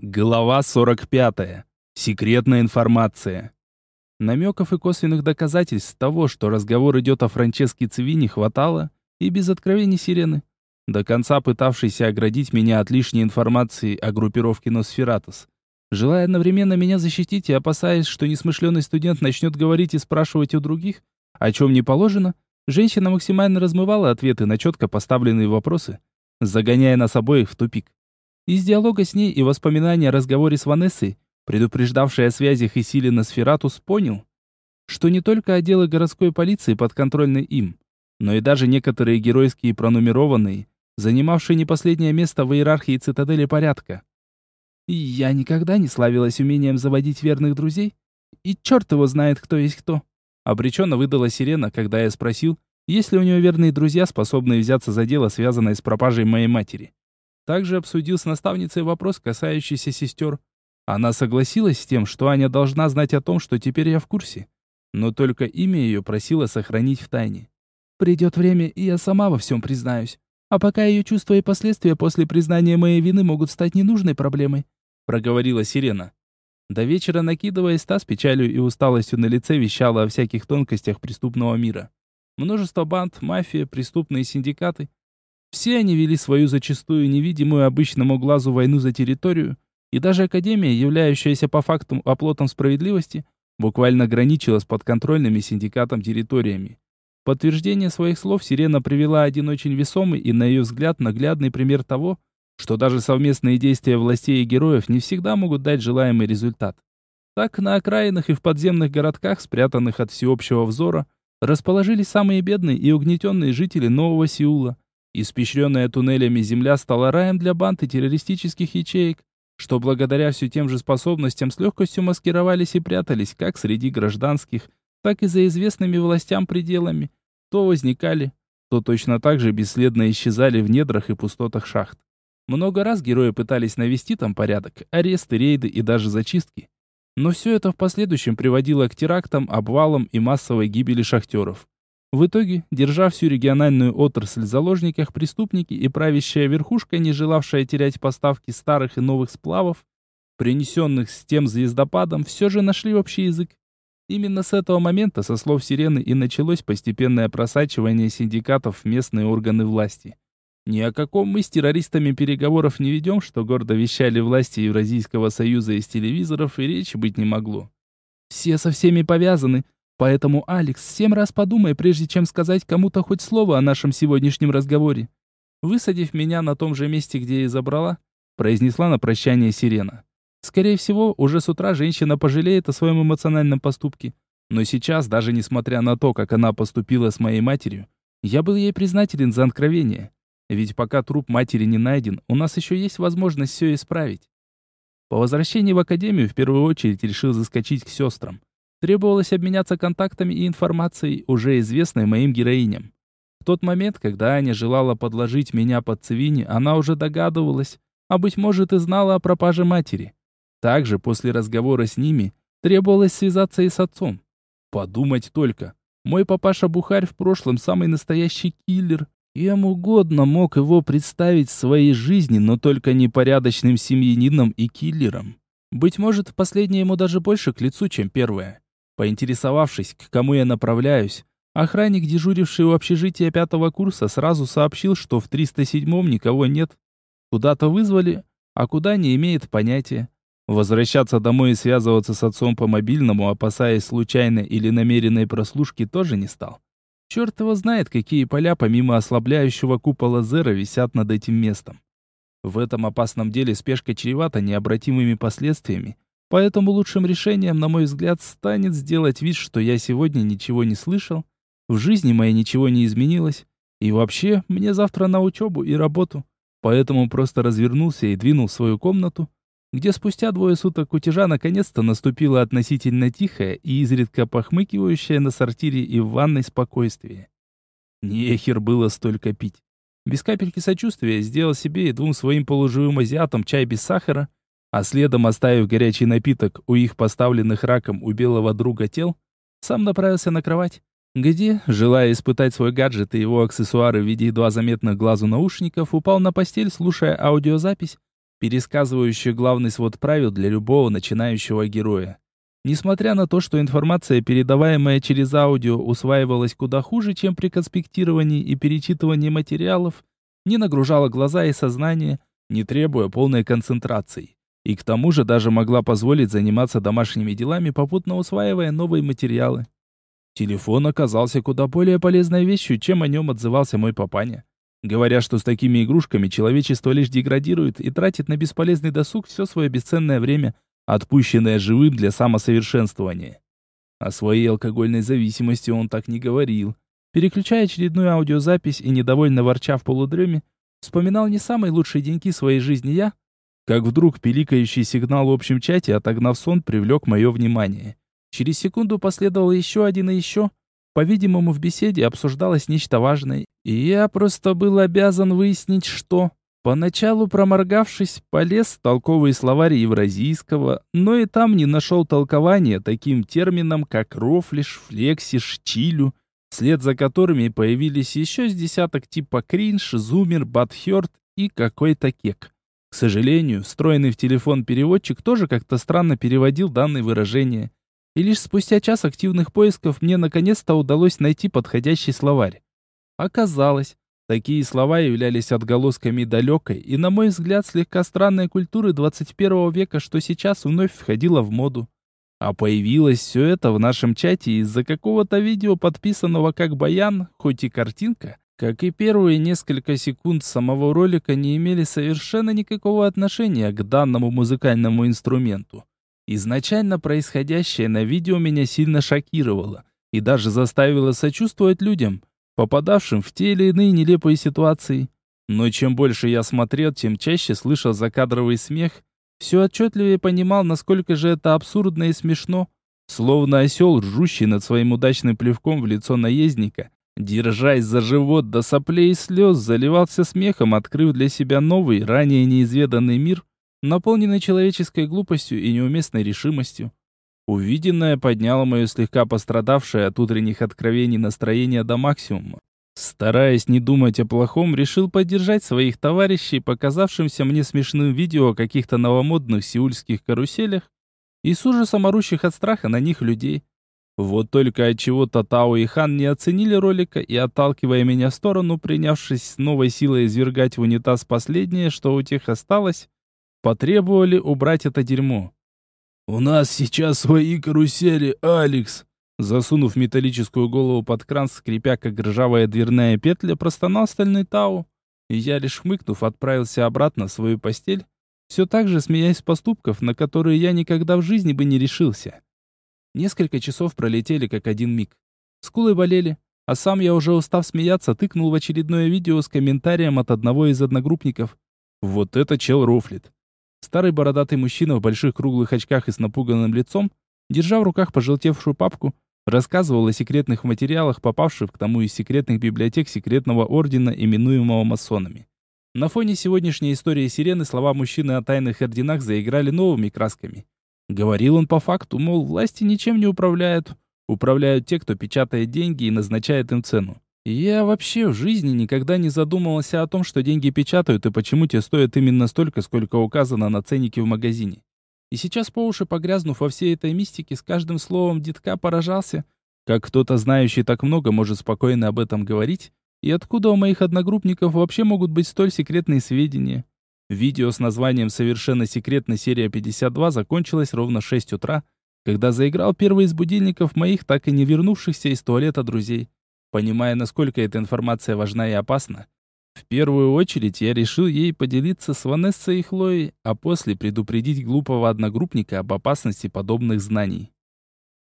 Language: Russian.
Глава 45. Секретная информация. Намеков и косвенных доказательств того, что разговор идет о Франческе Цивини, хватало, и без откровений сирены. До конца пытавшийся оградить меня от лишней информации о группировке Носфератус. Желая одновременно меня защитить и опасаясь, что несмышленый студент начнет говорить и спрашивать у других, о чем не положено, женщина максимально размывала ответы на четко поставленные вопросы, загоняя нас обоих в тупик. Из диалога с ней и воспоминания о разговоре с Ванессой, предупреждавшей о связях и силе Носфератус, понял, что не только отделы городской полиции подконтрольны им, но и даже некоторые геройские пронумерованные, занимавшие не последнее место в иерархии цитадели порядка. Я никогда не славилась умением заводить верных друзей, и черт его знает, кто есть кто. Обреченно выдала Сирена, когда я спросил, есть ли у нее верные друзья, способные взяться за дело, связанное с пропажей моей матери. Также обсудил с наставницей вопрос, касающийся сестер. Она согласилась с тем, что Аня должна знать о том, что теперь я в курсе. Но только имя ее просила сохранить в тайне. Придет время, и я сама во всем признаюсь. А пока ее чувства и последствия после признания моей вины могут стать ненужной проблемой, проговорила Сирена. До вечера, накидываясь та с печалью и усталостью на лице, вещала о всяких тонкостях преступного мира. Множество банд, мафия, преступные синдикаты все они вели свою зачастую невидимую обычному глазу войну за территорию, и даже Академия, являющаяся по факту оплотом справедливости, буквально граничила с подконтрольными синдикатом территориями. В подтверждение своих слов Сирена привела один очень весомый и, на ее взгляд, наглядный пример того, что даже совместные действия властей и героев не всегда могут дать желаемый результат. Так, на окраинах и в подземных городках, спрятанных от всеобщего взора, расположились самые бедные и угнетенные жители Нового Сеула, Испещренная туннелями земля стала раем для банд и террористических ячеек, что благодаря все тем же способностям с легкостью маскировались и прятались как среди гражданских, так и за известными властям пределами. То возникали, то точно так же бесследно исчезали в недрах и пустотах шахт. Много раз герои пытались навести там порядок, аресты, рейды и даже зачистки. Но все это в последующем приводило к терактам, обвалам и массовой гибели шахтеров. В итоге, держа всю региональную отрасль в заложниках, преступники и правящая верхушка, не желавшая терять поставки старых и новых сплавов, принесенных с тем звездопадом, все же нашли общий язык. Именно с этого момента, со слов Сирены, и началось постепенное просачивание синдикатов в местные органы власти. Ни о каком мы с террористами переговоров не ведем, что гордо вещали власти Евразийского союза из телевизоров, и речи быть не могло. Все со всеми повязаны, Поэтому, Алекс, семь раз подумай, прежде чем сказать кому-то хоть слово о нашем сегодняшнем разговоре. Высадив меня на том же месте, где и забрала, произнесла на прощание сирена. Скорее всего, уже с утра женщина пожалеет о своем эмоциональном поступке. Но сейчас, даже несмотря на то, как она поступила с моей матерью, я был ей признателен за откровение. Ведь пока труп матери не найден, у нас еще есть возможность все исправить. По возвращении в академию в первую очередь решил заскочить к сестрам. Требовалось обменяться контактами и информацией, уже известной моим героиням. В тот момент, когда Аня желала подложить меня под Цивини, она уже догадывалась, а быть может и знала о пропаже матери. Также после разговора с ними требовалось связаться и с отцом. Подумать только. Мой папаша-бухарь в прошлом самый настоящий киллер. Ему угодно мог его представить в своей жизни, но только непорядочным семьянином и киллером. Быть может, последнее ему даже больше к лицу, чем первое. Поинтересовавшись, к кому я направляюсь, охранник, дежуривший у общежития пятого курса, сразу сообщил, что в 307-м никого нет. Куда-то вызвали, а куда не имеет понятия. Возвращаться домой и связываться с отцом по мобильному, опасаясь случайной или намеренной прослушки, тоже не стал. Черт его знает, какие поля помимо ослабляющего купола Зера висят над этим местом. В этом опасном деле спешка чревата необратимыми последствиями, Поэтому лучшим решением, на мой взгляд, станет сделать вид, что я сегодня ничего не слышал, в жизни моей ничего не изменилось, и вообще мне завтра на учебу и работу. Поэтому просто развернулся и двинул в свою комнату, где спустя двое суток кутежа наконец-то наступило относительно тихое и изредка похмыкивающее на сортире и в ванной спокойствие. Нехер было столько пить. Без капельки сочувствия сделал себе и двум своим полуживым азиатам чай без сахара, а следом, оставив горячий напиток у их поставленных раком у белого друга тел, сам направился на кровать, где, желая испытать свой гаджет и его аксессуары в виде едва заметных глазу наушников, упал на постель, слушая аудиозапись, пересказывающее главный свод правил для любого начинающего героя. Несмотря на то, что информация, передаваемая через аудио, усваивалась куда хуже, чем при конспектировании и перечитывании материалов, не нагружала глаза и сознание, не требуя полной концентрации. И к тому же даже могла позволить заниматься домашними делами, попутно усваивая новые материалы. Телефон оказался куда более полезной вещью, чем о нем отзывался мой папаня. Говоря, что с такими игрушками человечество лишь деградирует и тратит на бесполезный досуг все свое бесценное время, отпущенное живым для самосовершенствования. О своей алкогольной зависимости он так не говорил. Переключая очередную аудиозапись и недовольно ворча в полудреме, вспоминал не самые лучшие деньки своей жизни я, как вдруг пиликающий сигнал в общем чате, отогнав сон, привлек мое внимание. Через секунду последовал еще один и еще. По-видимому, в беседе обсуждалось нечто важное, и я просто был обязан выяснить, что... Поначалу проморгавшись, полез в толковый словарь евразийского, но и там не нашел толкования таким терминам, как рофлиш, флексиш, чилю, вслед за которыми появились еще с десяток типа кринж, зумер, батхерт и какой-то кек. К сожалению, встроенный в телефон переводчик тоже как-то странно переводил данные выражения. И лишь спустя час активных поисков мне наконец-то удалось найти подходящий словарь. Оказалось, Такие слова являлись отголосками далекой и, на мой взгляд, слегка странной культуры 21 века, что сейчас вновь входило в моду. А появилось все это в нашем чате из-за какого-то видео, подписанного как баян, хоть и картинка, как и первые несколько секунд самого ролика не имели совершенно никакого отношения к данному музыкальному инструменту. Изначально происходящее на видео меня сильно шокировало и даже заставило сочувствовать людям – попадавшим в те или иные нелепые ситуации. Но чем больше я смотрел, тем чаще слышал закадровый смех, все отчетливее понимал, насколько же это абсурдно и смешно. Словно осел, ржущий над своим удачным плевком в лицо наездника, держась за живот до соплей и слез, заливался смехом, открыв для себя новый, ранее неизведанный мир, наполненный человеческой глупостью и неуместной решимостью. Увиденное подняло мое слегка пострадавшее от утренних откровений настроение до максимума. Стараясь не думать о плохом, решил поддержать своих товарищей, показавшимся мне смешным видео о каких-то новомодных сеульских каруселях и с ужасом орущих от страха на них людей. Вот только от чего то Тао и Хан не оценили ролика и, отталкивая меня в сторону, принявшись с новой силой извергать в унитаз последнее, что у тех осталось, потребовали убрать это дерьмо. «У нас сейчас свои карусели, Алекс!» Засунув металлическую голову под кран, скрипя как ржавая дверная петля, простонал стальной Тау. И я, лишь хмыкнув, отправился обратно в свою постель, все так же смеясь с поступков, на которые я никогда в жизни бы не решился. Несколько часов пролетели как один миг. Скулы болели, а сам я уже устав смеяться, тыкнул в очередное видео с комментарием от одного из одногруппников. Вот это чел рофлит. Старый бородатый мужчина в больших круглых очках и с напуганным лицом, держа в руках пожелтевшую папку, рассказывал о секретных материалах, попавших к тому из секретных библиотек секретного ордена, именуемого масонами. На фоне сегодняшней истории сирены слова мужчины о тайных орденах заиграли новыми красками. Говорил он по факту, мол, власти ничем не управляют. Управляют те, кто печатает деньги и назначает им цену. Я вообще в жизни никогда не задумывался о том, что деньги печатают и почему те стоят именно столько, сколько указано на ценнике в магазине. И сейчас по уши погрязнув во всей этой мистике, с каждым словом детка поражался, как кто-то знающий так много может спокойно об этом говорить, и откуда у моих одногруппников вообще могут быть столь секретные сведения. Видео с названием «Совершенно секретно серия 52» закончилось ровно в 6 утра, когда заиграл первый из будильников моих так и не вернувшихся из туалета друзей. Понимая, насколько эта информация важна и опасна, в первую очередь я решил ей поделиться с Ванессой и Хлоей, а после предупредить глупого одногруппника об опасности подобных знаний.